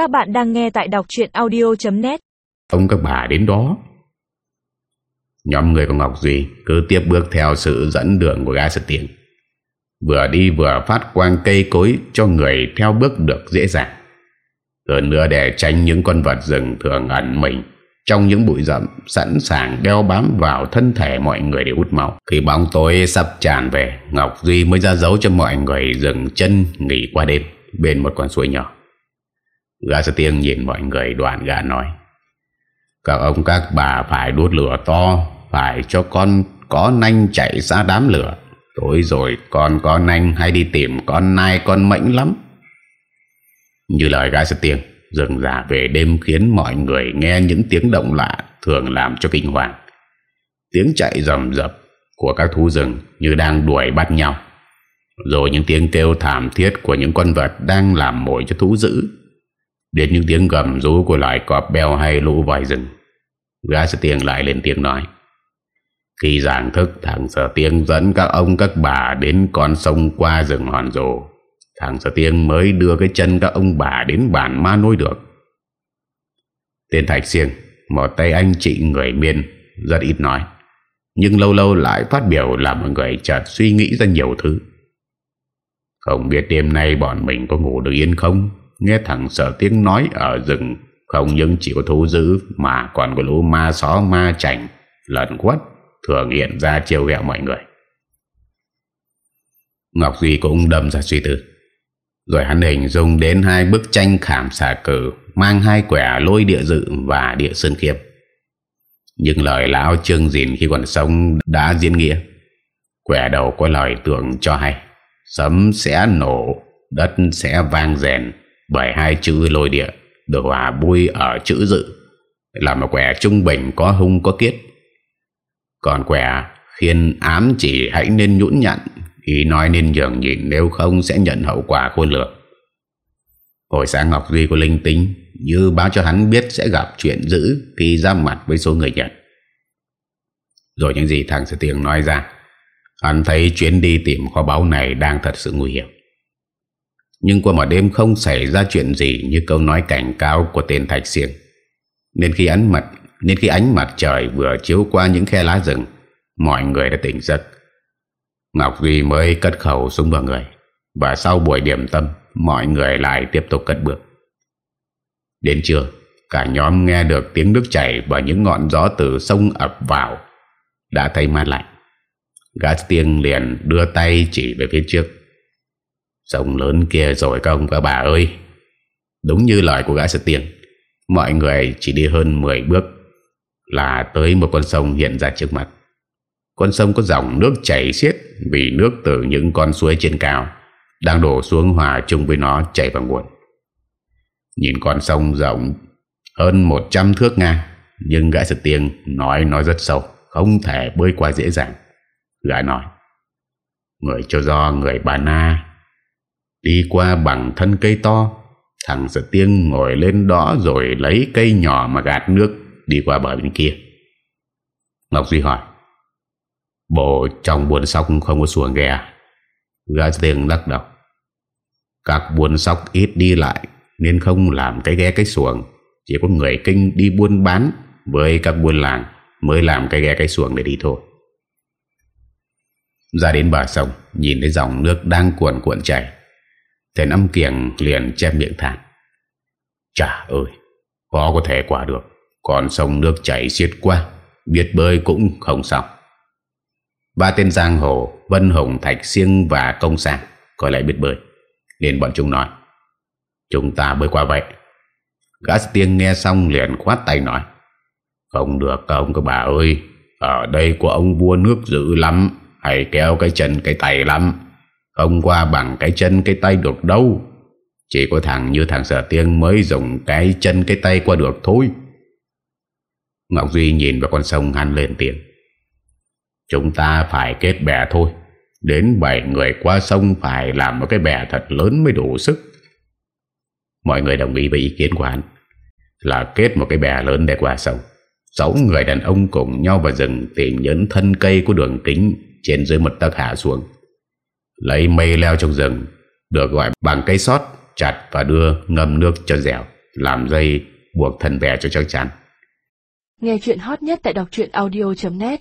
Các bạn đang nghe tại đọc chuyện audio.net Ông các bà đến đó. Nhóm người của Ngọc Duy cứ tiếp bước theo sự dẫn đường của gã sật tiền. Vừa đi vừa phát quang cây cối cho người theo bước được dễ dàng. Hơn nữa để tránh những con vật rừng thường ẩn mình, Trong những bụi rậm sẵn sàng đeo bám vào thân thể mọi người để hút máu. Khi bóng tối sắp tràn về, Ngọc Duy mới ra dấu cho mọi người dừng chân nghỉ qua đêm Bên một con suối nhỏ. Gã sơ tiếng nhìn mọi người, đoạn gã nói. Các ông, các bà phải đốt lửa to, Phải cho con có nanh chạy ra đám lửa. Tối rồi con có nanh hay đi tìm con nai con mệnh lắm. Như lời gã sơ tiếng Rừng giả về đêm khiến mọi người nghe những tiếng động lạ Thường làm cho kinh hoàng. Tiếng chạy rầm rập của các thú rừng như đang đuổi bắt nhau. Rồi những tiếng kêu thảm thiết của những con vật đang làm mồi cho thú dữ. Đến những tiếng gầm rú của loài cọp beo hay lũ vòi rừng, Gã sẽ tiếng lại lên tiếng nói. Khi giảng thức, thằng sở tiếng dẫn các ông, các bà đến con sông qua rừng hòn rồ. Thằng sở tiếng mới đưa cái chân các ông bà đến bản ma nôi được. Tên Thạch Siêng, Một tay anh chị người miên, Rất ít nói, Nhưng lâu lâu lại phát biểu làm mọi người chợt suy nghĩ ra nhiều thứ. Không biết đêm nay bọn mình có ngủ được yên không? Nghe thằng sợ tiếng nói ở rừng, Không những chỉ có thú dữ Mà còn có lũ ma xó ma chảnh Lần quất, Thường hiện ra chiều ghẹo mọi người. Ngọc Duy cũng đâm ra suy tư. Rồi hắn hình dung đến hai bức tranh khảm xà cử, Mang hai quẻ lôi địa dự và địa sơn khiếp. Nhưng lời lão trương dìn khi còn sống đã diễn nghĩa. Quẻ đầu có lời tưởng cho hay, Sấm sẽ nổ, Đất sẽ vang rèn bởi hai chữ lôi địa được hòa bui ở chữ dự. Là một quẻ trung bình có hung có kiết. Còn quẻ khiên ám chỉ hãy nên nhũn nhặn ý nói nên nhường nhịn nếu không sẽ nhận hậu quả khôn lường. Hồi sáng Ngọc Duy có linh tính như báo cho hắn biết sẽ gặp chuyện dữ khi ra mặt với số người Nhật. Rồi những gì thằng Sư Tiếng nói ra, hắn thấy chuyến đi tìm kho báu này đang thật sự nguy hiểm nhưng qua một đêm không xảy ra chuyện gì Như câu nói cảnh cáo của tên Thạch Siêng. Nên khi ánh mặt, Nên khi ánh mặt trời vừa chiếu qua những khe lá rừng, Mọi người đã tỉnh giấc. Ngọc Duy mới cất khẩu súng vào người, Và sau buổi điểm tâm, Mọi người lại tiếp tục cất bước. Đến trưa, Cả nhóm nghe được tiếng nước chảy Và những ngọn gió từ sông ập vào, Đã thấy mát lạnh Gã tiên liền đưa tay chỉ về phía trước. Sông lớn kia rồi các ông các bà ơi. Đúng như lời của gã sật tiền Mọi người chỉ đi hơn 10 bước Là tới một con sông hiện ra trước mặt. Con sông có dòng nước chảy xiết Vì nước từ những con suối trên cao Đang đổ xuống hòa chung với nó chảy vào nguồn. Nhìn con sông rộng Hơn 100 thước ngang, Nhưng gã sật tiền nói nó rất sâu, Không thể bơi qua dễ dàng. Gã nói, Người cho do người bà na Đi qua bằng thân cây to, Thằng sợ tiếng ngồi lên đó Rồi lấy cây nhỏ mà gạt nước, Đi qua bờ bên kia. Ngọc Duy hỏi, Bộ trong buồn sóc không có xuồng ghe à? Gã tiếng lắc đầu, Các buôn sóc ít đi lại, Nên không làm cái ghe cái xuồng. Chỉ có người kinh đi buôn bán Với các buôn làng Mới làm cái ghe cái xuồng để đi thôi. Ra đến bờ sông, Nhìn thấy dòng nước đang cuộn cuộn chảy. Tên âm kiềng liền che miệng thản Chà ơi, Khó có thể qua được. Còn sông nước chảy xiết qua Biết bơi cũng không xong. Ba tên giang hồ, Vân Hồng, Thạch Siêng và Công Sang, Coi lại biết bơi. Liền bọn chúng nói, Chúng ta bơi qua vậy. Gã tiên nghe xong liền khoát tay nói, Không được, ông các bà ơi. Ở đây của ông vua nước dữ lắm, Hay kéo cái chân, cái tay lắm không qua bằng cái chân, cái tay được đâu? Chỉ có thằng như thằng sở tiên mới dùng cái chân, cái tay qua được thôi. Ngọc Duy nhìn vào con sông hắn lên tiếng. Chúng ta phải kết bè thôi. Đến 7 người qua sông phải làm một cái bè thật lớn mới đủ sức. Mọi người đồng ý với ý kiến của hắn, Là kết một cái bè lớn để qua sông. Sáu người đàn ông cùng nhau vào rừng Tìm những thân cây của đường kính Trên dưới một tấc hạ xuống. Lấy mây leo trong rừng, Được gọi bằng cây sót, Chặt và đưa ngâm nước cho dẻo, Làm dây buộc thân bè cho chắc chắn. Nghe chuyện hot nhất tại đọc truyện audio.net